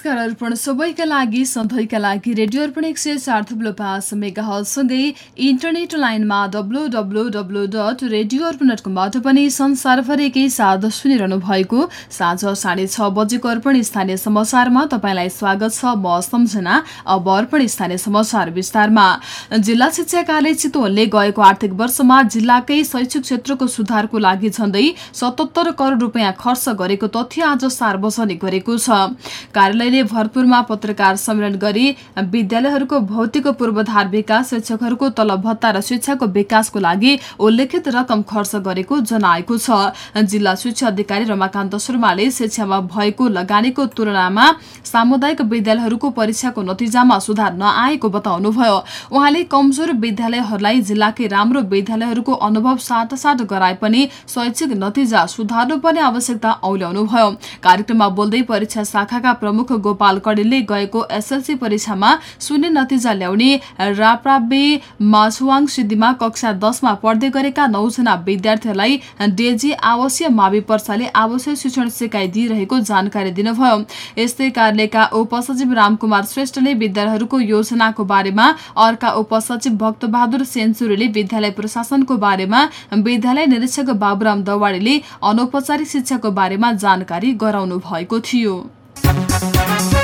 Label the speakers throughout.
Speaker 1: नमस्कार अर्पण। सबैका लागि सधैँका लागि रेडियो अर्पण एक सय चार थुप्लो पाँच मेगा हलसँगै इन्टरनेट लाइनमा W W W dot radio Arpan dot कमबाट पनि संसारभरिकै साथ सुनिरहनु भएको साँझ साढे छ बजेको अर्पण स्थानीय समाचारमा तपाईँलाई स्वागत छ म सम्झना अब अर्पण स्थानीय समाचार विस्तारमा। जिल्ला शिक्षा कार्यालय चितवनले गएको आर्थिक वर्षमा जिल्लाकै शैक्षिक क्षेत्रको सुधारको लागि झण्डै सतहत्तर करोड रुपियाँ खर्च गरेको तथ्य आज सार्वजनिक गरेको छ। कार्यालयले भरतपुरमा पत्रकार सम्मेलन गरी विद्यालयहरूको भौतिक पूर्वाधार विकास शिक्षकहरूको तलब भत्ता र शिक्षाको विकासको लागि उल्लेखित रकम खर्च गरेको जनाएको छ। जिल्ला शिक्षा अधिकारी रमाकान्त शर्माले शिक्षामा भएको लगानीको तुलनामा सामुदायिक विद्यालयहरूको परीक्षाको नतिजामा सुधार नआएको बताउनुभयो। उहाँले कमजोर विद्यालयहरूलाई जिल्लाकै राम्रो विद्यालयहरूको अनुभव साथसाथ गराए पनि शैक्षिक नतिजा सुधार्नुपर्ने आवश्यकता औल्याउनुभयो। कार्यक्रममा बोल्दै परीक्षा शाखाका प्रमुख गोपाल कडेलले गएको एसएलसी परीक्षामा शून्य नतिजा ल्याउने राप्राबे माछुवाङ सिद्धिमा कक्षा दसमा पढ्दै गरेका नौजना विद्यार्थीहरूलाई डेजी आवासीय मावि पर्साले आवासीय शिक्षण सिकाइदिइरहेको जानकारी दिनुभयो। यस्तै कार्यालयका उपसचिव रामकुमार श्रेष्ठले विद्यालयहरूको योजनाको बारेमा अर्का उपसचिव भक्तबहादुर सेन्चुरीले विद्यालय प्रशासनको बारेमा विद्यालय निरीक्षक बाबुराम दवाडीले अनौपचारिक शिक्षाको बारेमा जानकारी गराउनु भएको थियो। Thank you.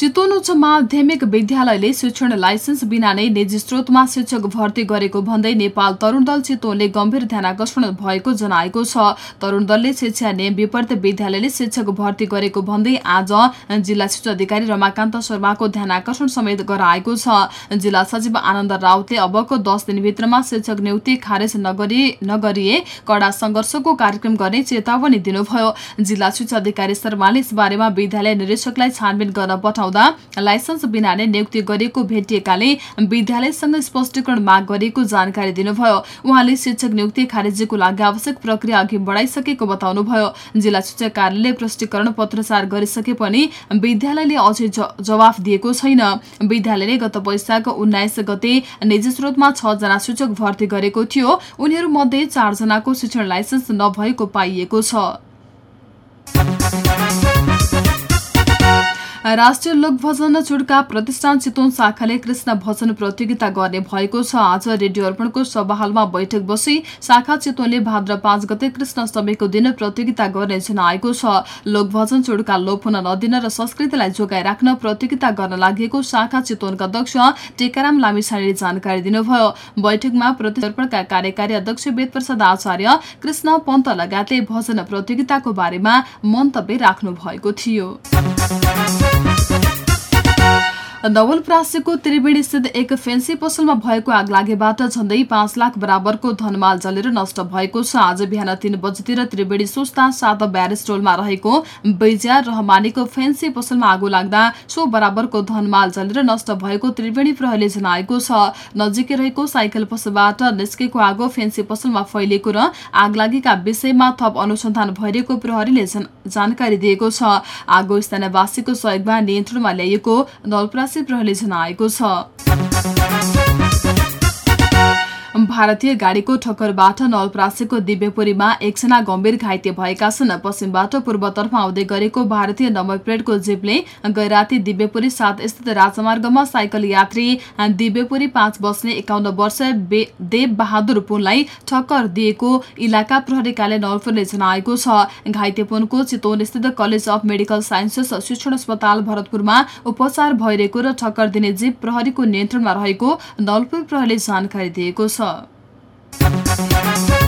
Speaker 1: चितवन उच्च माध्यमिक विद्यालयले शिक्षण लाइसेन्स बिना नै निजी स्रोतमा शिक्षक भर्ती गरेको भन्दै नेपाल तरुण दल चितवनले गम्भीर ध्यानकर्षण भएको जनाएको छ। तरुण दलले शिक्षा नियम विपरीत विद्यालयले शिक्षक भर्ती गरेको भन्दै आज जिल्ला शिक्षा अधिकारी रमाकान्त शर्माको ध्यानकर्षण समेत गराएको छ। जिल्ला सचिव आनन्द राउतले अबको दस दिनभित्रमा शिक्षक नियुक्ति खारेज नगरिए कडा संघर्षको कार्यक्रम गर्ने चेतावनी दिनुभयो। जिल्ला शिक्षा अधिकारी शर्माले यसबारेमा विद्यालय निरीक्षकलाई छानबिन गर्न पठाउ हुँदा लाइसेन्स बिना नै नियुक्ति गरिएको भेटिएकाले विद्यालयसँग स्पष्टीकरण माग गरिएको जानकारी दिनुभयो। उहाँले शिक्षक नियुक्ति खारेजीको लागि आवश्यक प्रक्रिया अघि बढाइसकेको बताउनुभयो। जिल्ला शिक्षा कार्यालयले प्रष्टीकरण पत्रचार गरिसके पनि विद्यालयले अझै जवाफ दिएको छैन। विद्यालयले गत वैशाख उन्नाइस गते निजी स्रोतमा छजना शिक्षक भर्ती गरेको थियो। उनीहरूमध्ये चारजनाको शिक्षण लाइसेन्स नभएको पाइएको छ। राष्ट्रिय लोक भजन चुड्का प्रतिष्ठान चितवन शाखाले कृष्ण भजन प्रतियोगिता गर्ने भएको छ। आज रेडियो अर्पणको सभाहालमा बैठक बसी शाखा चितवनले भाद्र पाँच गते कृष्ण अष्टमीको दिन प्रतियोगिता गर्ने जनाएको छ। लोक भजन चुड्का लोप हुन नदिन र संस्कृतिलाई जोगाइ राख्न प्रतियोगिता गर्न लागि शाखा चितवनका अध्यक्ष टेकाराम लामिछानेले जानकारी दिनुभयो। बैठकमा प्रतिअर्पणका कार्यकारी अध्यक्ष वेद प्रसाद आचार्य कृष्ण पन्त लगायतले भजन प्रतियोगिताको बारेमा मन्तव्य राख्नु भएको थियो। Thank नवलप्रासीको त्रिवेणी स्थित एक फेन्सी पसलमा भएको आगलागीबाट झण्डै पाँच लाख बराबरको धनमाल जलेर नष्ट भएको छ। आज बिहान तीन बजीतिर त्रिवेणी सुस्ता सात ब्यारेज टोलमा रहेको बैजा रहमानीको फेन्सी पसलमा आगो लाग्दा सो बराबरको धनमाल जलेर नष्ट भएको त्रिवेणी प्रहरीले जनाएको छ। नजिकै रहेको साइकल पसलबाट निस्केको आगो फेन्सी पसलमा फैलिएको र आगलागीका विषयमा थप अनुसन्धान भइरहेको प्रहरीले जानकारी दिएको छ। आगो स्थानीयवासीको सहयोगमा नियन्त्रणमा ल्याइएको नवलप्रासी निवासी प्रहरीले जनाएको छ। भारतीय गाड़ीको ठक्करबाट नवलप्रासीको दिव्यपुरीमा एकजना गम्भीर घाइते भएका छन्। पश्चिमबाट पूर्वतर्फ आउँदै गरेको भारतीय नम्बर प्लेटको जीपले गैराती दिव्यपुरी सात स्थित राजमार्गमा साइकल यात्री दिव्यपुरी पाँच बस्ने एकाउन्न वर्ष देव बहादुर पुनलाई ठक्कर दिएको इलाका प्रहरी कार्य नवलपुरले जनाएको छ। घाइते पुनको चितवन स्थित कलेज अफ मेडिकल साइन्सेस शिक्षण अस्पताल भरतपुरमा उपचार भइरहेको र ठक्कर दिने जीप प्रहरीको नियन्त्रणमा रहेको नवलपुर प्रहरीले जानकारी दिएको छ। छ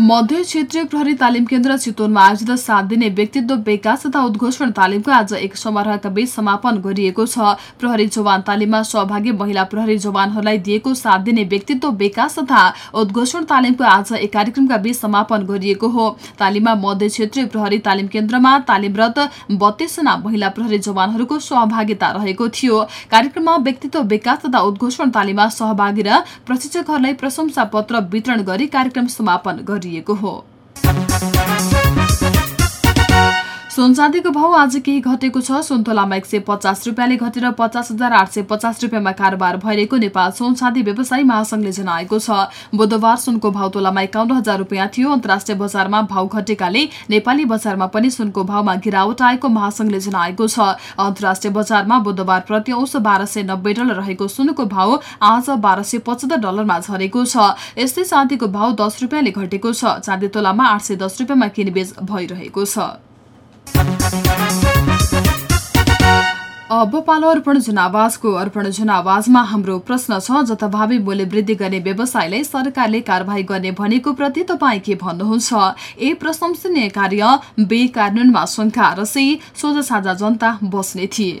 Speaker 1: मध्य क्षेत्रीय प्रहरी तालिम केन्द्र चितवनमा आयोजित सात दिने व्यक्तित्व विकास तथा उद्घोषण तालिमको आज एक समारोहका बीच समापन गरिएको छ। प्रहरी जवान तालिममा सहभागी महिला प्रहरी जवानहरूलाई दिएको सात दिने व्यक्तित्व विकास तथा उद्घोषण तालिमको आज एक कार्यक्रमका बीच समापन गरिएको हो। तालिममा मध्य क्षेत्रीय प्रहरी तालिम केन्द्रमा तालिमरत बत्तीसजना महिला प्रहरी जवानहरूको सहभागिता रहेको थियो। कार्यक्रममा व्यक्तित्व विकास तथा उद्घोषण तालिममा सहभागी र प्रशिक्षकहरूलाई प्रशंसा पत्र वितरण गरी कार्यक्रम समापन गरियो। गरिएको हो सुनचाँदीको भाउ आज केही घटेको छ। सुन्तोलामा एक सय पचास रुपियाँले घटेर पचास हजार आठ सय पचास रुपियाँमा कारोबार भइरहेको नेपाल सुनचाँदी व्यवसायी महासंघले जनाएको छ। बुधबार सुनको भाउ तोलामा एकाउन्न हजार रुपियाँ थियो। अन्तर्राष्ट्रिय बजारमा भाउ घटेकाले नेपाली बजारमा पनि सुनको भावमा गिरावट आएको महासंघले जनाएको छ। अन्तर्राष्ट्रिय बजारमा बुधबार प्रति औष बाह्र सय नब्बे डलर रहेको सुनको भाउ आज बाह्र सय पचहत्तर डलरमा झरेको छ। यस्तै चाँदीको भाउ दस रुपियाँले घटेको छ। चाँदी तोलामा आठ सय दस रुपियाँमा किनबेच भइरहेको छ। अब पालो अर्पण जनावाजको अर्पण जनावाजमा हाम्रो प्रश्न छ जथाभावी मूल्य वृद्धि गर्ने व्यवसायलाई सरकारले कारवाही गर्ने भनेको प्रति तपाईँ के भन्नुहुन्छ? ए प्रशंसनीय कार्य बे कानूनमा शङ्का र सी सोझा साझा जनता बस्ने थिए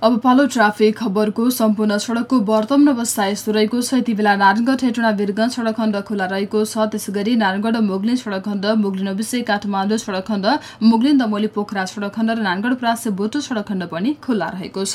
Speaker 1: अब पालो ट्राफिक खबरको सम्पूर्ण सडकको वर्तमान अवस्था यस्तो रहेको छ। यति बेला नारायणगढ हेटुँडा वीरगञ्ज सडक खण्ड खुला रहेको छ। त्यसै गरी नारायणगढ मुगलिन सडक खण्ड मुगलिन विषय काठमाडौँ सडक खण्ड मुगलिन दमोली पोखरा सडक खण्ड र नारायणगढ प्रासे बोटो सडक खण्ड पनि खुल्ला रहेको छ।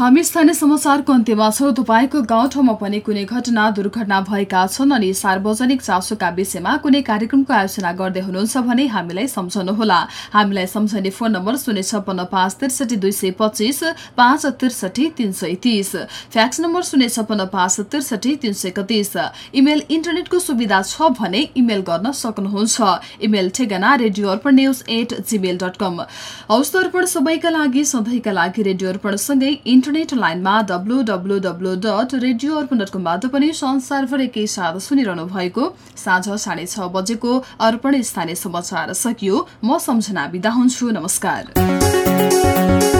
Speaker 2: हामी स्थानीय समाचारको अन्त्यमा छौँ। तपाईँको गाउँठाउँमा पनि कुनै घटना दुर्घटना भएका छन् अनि सार्वजनिक चासोका विषयमा कुनै कार्यक्रमको आयोजना गर्दै हुनुहुन्छ भने हामीलाई सम्झाउनुहोला हामीलाई सम्झने फोन नम्बर शून्य छप्पन्न पाँच त्रिसठी दुई सय पच्चिस पाँच त्रिसठी तिन सय तिस। फ्याक्स नम्बर शून्य छप्पन्न पाँच त्रिसठी तिन सय एकतिस। इमेल इन्टरनेटको सुविधा छ भने इमेल गर्न सक्नुहुन्छ। इमेल ठेगाना radio Arpan news at Gmail dot com हौस् अर्पण सबैका लागि सधैँका लागि रेडियो अर्पणसँगै इन्टरनेट लाइनमा W W W dot radio Arpan dot कमबाट पनि संसारभर साथ सुनिरहनु भएको साँझ साढे छ बजेको अर्पण स्थानीय समाचार सकियो। म सम्झना बिदा हुन्छु। नमस्कार।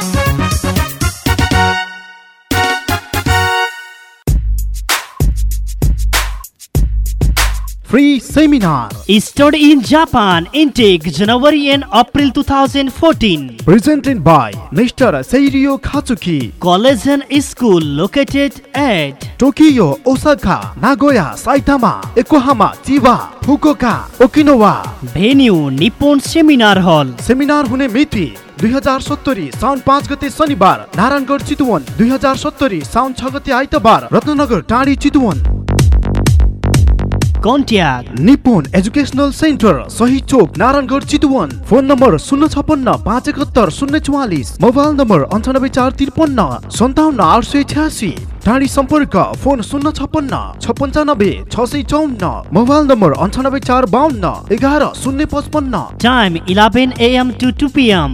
Speaker 2: Free seminar.
Speaker 3: Study in Japan, intake January and April 2014.
Speaker 2: Presented by Mr. Seirio Katsuki.
Speaker 3: College and school located at
Speaker 2: Tokyo, Osaka, Nagoya, Saitama, Yokohama, Chiba, Fukuoka, Okinawa.
Speaker 3: Venue Nippon Seminar Hall.
Speaker 2: Seminar हुने मिति दुई हजार सत्तरी साउन पाँच गते शनिबार नारायणगढ चितवन दुई हजार सत्तरी साउन छ गते आइतबार Ratnagar Tadhi Chitwan
Speaker 3: contact
Speaker 2: Nipun educational centre सही चोक नारायणगढ चितवन। फोन नम्बर शून्य छपन्न पाँच एकहत्तर शून्य चौवालिस। मोबाइल नम्बर अन्ठानब्बे चार त्रिपन्न सन्ताउन्न आठ सय छ्यासी। टाढी सम्पर्क फोन शून्य छपन्न छ पन्चानब्बे छ सय चौन्न मोबाइल नम्बर अन्ठानब्बे चार बाहन्न एघार शून्य पचपन्न।
Speaker 3: Time eleven AM to two PM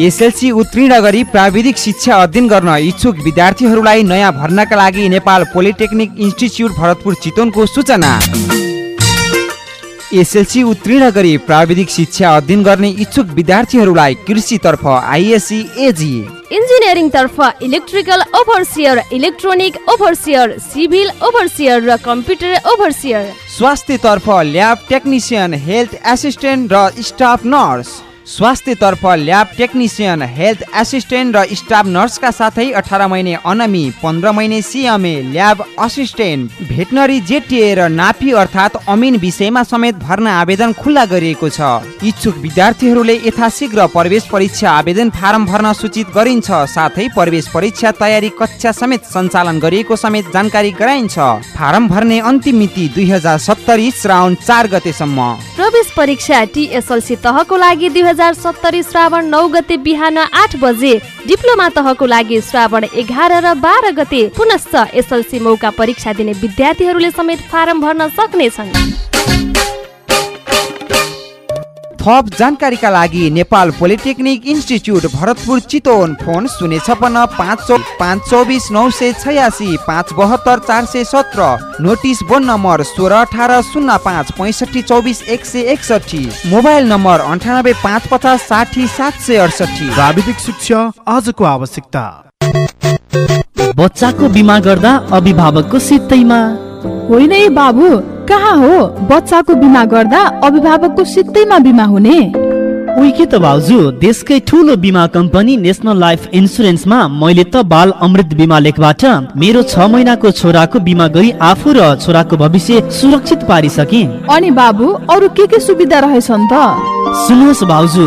Speaker 4: SLC उत्तीर्ण गरी प्राविधिक शिक्षा अध्ययन गर्न इच्छुक विद्यार्थीहरूलाई नयाँ भर्नाका लागि नेपाल पोलिटेक्निक इन्स्टिच्युट भरतपुर चितवनको सूचना। एसएलसी उत्तीर्ण गरी प्राविधिक शिक्षा अध्ययन गर्ने इच्छुक विद्यार्थीहरूलाई कृषितर्फ आइएससी एजी।
Speaker 5: इन्जिनियरिङ तर्फ electrical overseer electronic overseer civil overseer र कम्प्युटर ओभरसियर।
Speaker 4: स्वास्थ्यतर्फ ल्याब टेक्निसियन हेल्थ एसिस्टेन्ट र स्टाफ नर्स। स्वास्थ्यतर्फ ल्याब टेक्निसियन हेल्थ एसिस्टेन्ट र स्टाफ नर्सका साथै अठार महिने अनमी पन्ध्र महिने CMA lab assistant veterinary JTA र नापी अर्थात् अमिन विषयमा समेत भर्ना आवेदन खुल्ला गरिएको छ। इच्छुक विद्यार्थीहरूले यथाशीघ्र प्रवेश परीक्षा आवेदन फारम भर्न सूचित गरिन्छ साथै प्रवेश परीक्षा तयारी कक्षा समेत सञ्चालन गरिएको समेत जानकारी गराइन्छ। फारम भर्ने अन्तिम मिति दुई हजार सत्तरी श्रावण चार गतेसम्म।
Speaker 5: प्रवेश परीक्षा टिएसएलसी तहको लागि हजार सत्तरी श्रावण नौ गते बिहान आठ बजे डिप्लोमा तहको लागि श्रावण एघार र बाह्र गते पुनश्च एसएलसी मौका परीक्षा दिने विद्यार्थीहरूले समेत फारम भर्न सक्नेछन्।
Speaker 4: थप जानकारीका लागि Nepal polytechnic institute Bharatpur Chitwan phone शून्य छपन्न पाँच चौ पाँच चौबिस नौ सय छयासी पाँच बहत्तर चार सय सत्र नोटिस बोर्ड नम्बर सोह्र अठार शून्य पाँच पैँसठी चौबिस एक सय एकसठी मोबाइल नम्बर अन्ठानब्बे पाँच पचास साठी सात सय अडसठी
Speaker 2: प्राविधिक शिक्षा आजको आवश्यकता।
Speaker 3: बच्चाको बिमा गर्दा अभिभावकको सित्तैमा।
Speaker 1: होइन बाबु कहाँ हो? बच्चाको बिमा गर्दा अभिभावकको सित्तैमा बिमा हुने।
Speaker 3: उही के त भाउजू देशकै ठुलो बिमा कम्पनी नेसनल लाइफ इन्सुरेन्समा मैले त बाल अमृत बिमा लेखबाट मेरो छ महिनाको छोराको बिमा गरी आफू र छोराको भविष्य सुरक्षित पारिसके।
Speaker 1: अनि बाबु अरू के के सुविधा रहेछन् त?
Speaker 3: सुन्नुहोस् भाउजू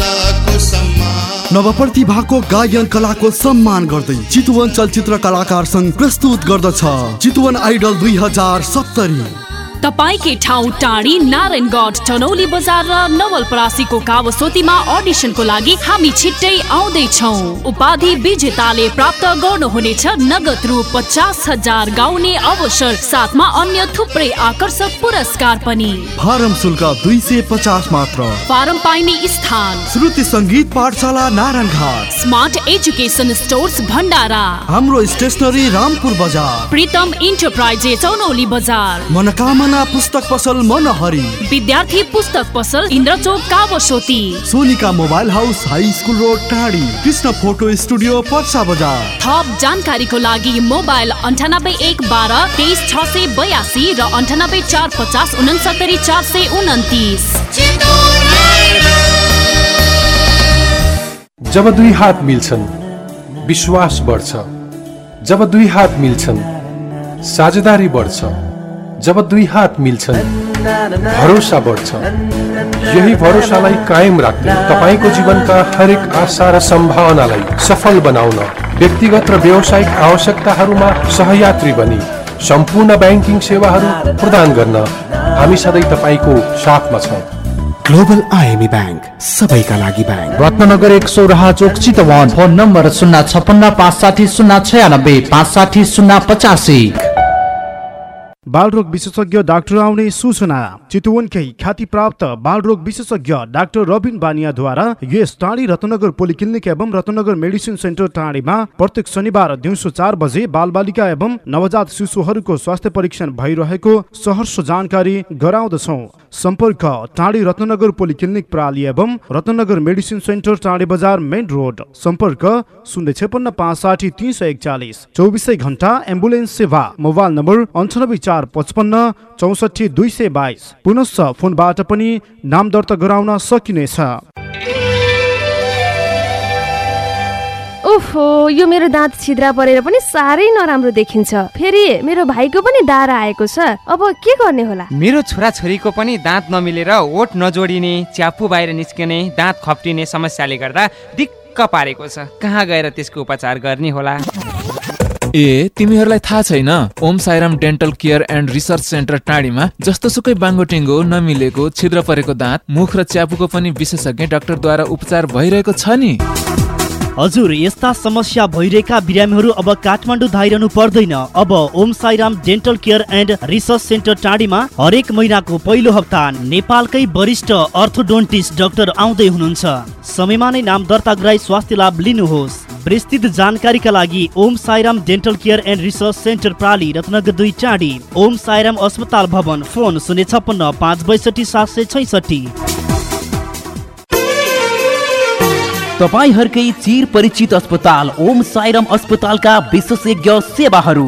Speaker 6: नवप्रतिभाको गायन कलाको सम्मान गर्दै चितवन चलचित्र कलाकार संघ प्रस्तुत गर्दछ। चितवन आइडल दुई हजार सत्तरी।
Speaker 7: तपाईँकै ठाउँ टाढी नारायणगढ टनौली बजार र नवलपरासीको कावसोतीमा अडिसनको लागि हामी छिट्टै आउँदैछौ। उपाधि विजेताले प्राप्त गर्नुहुनेछ नगद रु पचास हजार गाउने अवसर साथमा अन्य थुप्रै आकर्षक पुरस्कार पनि।
Speaker 6: फारम शुल्क दुई सय पचास मात्र।
Speaker 7: फारम पाइने स्थान।
Speaker 6: Shruti Sangeet Pathshala Narayanghat.
Speaker 7: Smart education stores Bhandara.
Speaker 6: हाम्रो स्टेसनरी रामपुर बजार।
Speaker 7: प्रितम इन्टरप्राइजेस चौनौली बजार।
Speaker 6: मनोकामना पुस्तक पसल मनहरी।
Speaker 7: विद्यार्थी पुस्तक पसल Indrachok Kawasoti.
Speaker 6: Sonika mobile house high school road Tadi. Krishna photo studio Parsa बजार।
Speaker 7: थप जानकारीको लागि मोबाइल अन्ठानब्बे एक बाह्र तेइस छ सय बयासी र अन्ठानब्बे चार पचास उनसत्तरी चार सय उन्तिस
Speaker 8: जब दुई हात मिल्छन् विश्वास बढ्छ। जब दुई हात मिल्छन् साझेदारी बढ्छ। जब दुई हात मिल्छन् भरोसा बढ्छ। यही भरोसालाई कायम राख्दै तपाईँको जीवनका हरेक आशा र सम्भावनालाई सफल बनाउन व्यक्तिगत र व्यावसायिक आवश्यकताहरूमा सहयात्री बनी सम्पूर्ण ब्याङ्किङ सेवाहरू प्रदान गर्न हामी सधैँ तपाईँको साथमा छौँ।
Speaker 9: ग्लोबल आइएमई ब्याङ्क सबैका लागि ब्याङ्क।
Speaker 10: रत्नगर एक सौराहा चोक चितवन फोन नम्बर शून्य छपन्न पाँच साठी शून्य छयानब्बे पाँच साठी शून्य पचासी।
Speaker 2: बालरोग विशेषज्ञ डाक्टर आउने सूचना। चितवनकै ख्याति प्राप्त बालरोग विशेषज्ञ डाक्टर रबिन बानियाद्वारा यस टाढी रत्नगर पोलिक्लिनिक एवं रत्नगर मेडिसिन सेन्टर टाढीमा प्रत्येक शनिबार दिउँसो चार बजे बालबालिका एवं नवजात शिशुहरूको स्वास्थ्य परीक्षण भइरहेको सहर्ष जानकारी गराउँदछौ। सम्पर्क टाढी रत्नगर पोलिक्लिनिक प्राली एवं रत्नगर मेडिसिन सेन्टर टाढी बजार मेन रोड। सम्पर्क शून्य छपन्न पाँच साठी तिन सय एकचालिस। चौबिसै घन्टा एम्बुलेन्स सेवा। मोबाइल नम्बर अन्ठानब्बे चार पचपन्न चौसठी दुई सय बाइस। पुनश्च फोनबाट पनि नाम दर्ता गराउन सकिनेछ।
Speaker 5: ओहो यो मेरो दाँत छिद्रा परेर पनि साह्रै नराम्रो देखिन्छ। फेरि मेरो भाइको पनि दारा आएको छ। अब के गर्ने होला?
Speaker 4: मेरो छोराछोरीको पनि दाँत नमिलेर ओठ नजोडिने च्यापु बाहिर निस्किने दाँत खप्टिने समस्याले गर्दा दिक्क पारेको छ। कहाँ गएर त्यसको उपचार गर्ने होला?
Speaker 11: ए तिमीहरूलाई थाहा छैन? Om Sairam dental care and research centre टाढीमा जस्तो सुकै बाङ्गोटिङ्गो नमिलेको छिद्र परेको दाँत मुख र च्यापुको पनि विशेषज्ञ डाक्टरद्वारा उपचार भइरहेको छ नि।
Speaker 3: हजुर यस्ता समस्या भइरहेका बिरामीहरू अब काठमाडौँ धाइरहनु पर्दैन। अब Om Sairam dental care and research centre टाढीमा हरेक महिनाको पहिलो हप्ता नेपालकै वरिष्ठ अर्थोडोन्टिस्ट डाक्टर आउँदै हुनुहुन्छ। समयमा नै नाम दर्ता गराई स्वास्थ्य लाभ लिनुहोस्। विस्तृत जानकारीका लागि Om Sairam dental care and research centre प्राली Ratnanagar दुई टाढी ओम साइराम अस्पताल भवन फोन शून्य छप्पन्न पाँच बैसठी सात सय छैसठी।
Speaker 12: तपाईँहरूकै चिर परिचित अस्पताल ओम साइरम अस्पतालका विशेषज्ञ सेवाहरू।